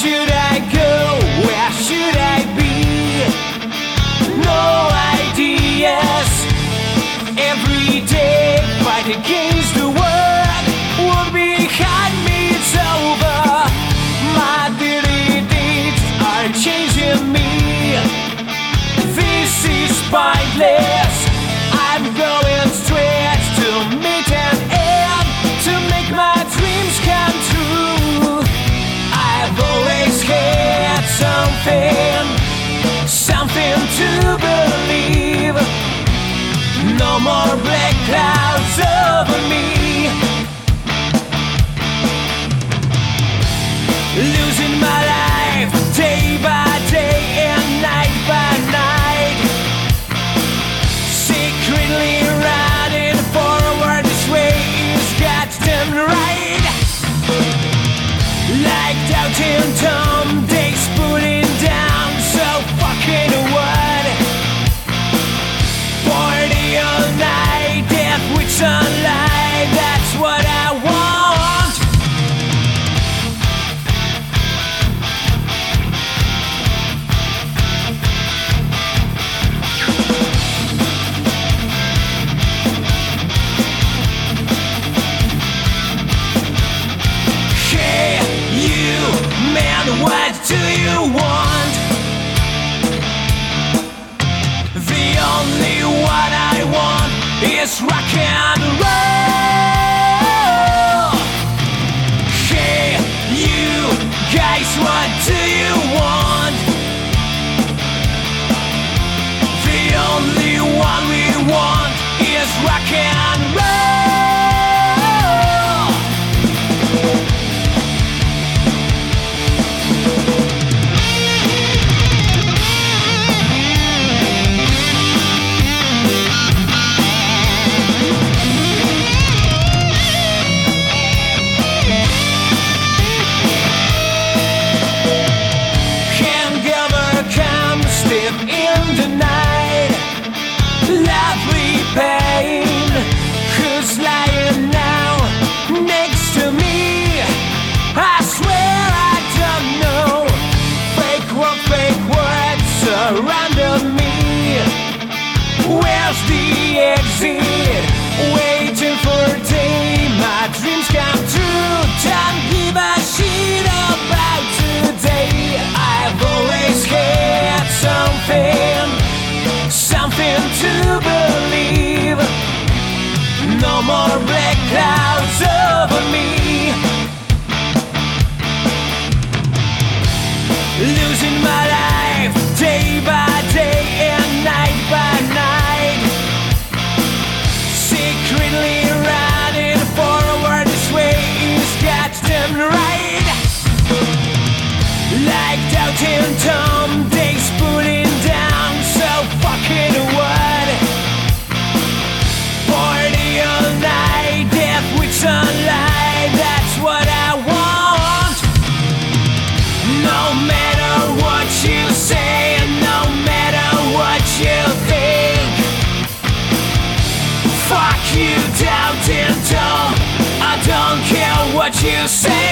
should I go? Where should I be? No ideas. Every day, against the world. Behind me over. My daily are changing me. This is pointless. Clouds over me. Losing my life day by what do you want? The only one I want is rock Lovely pain, who's lying now Putting down so fucking what? Party all night, death with sunlight, that's what I want. No matter what you say, no matter what you think. Fuck you. I don't care what you say.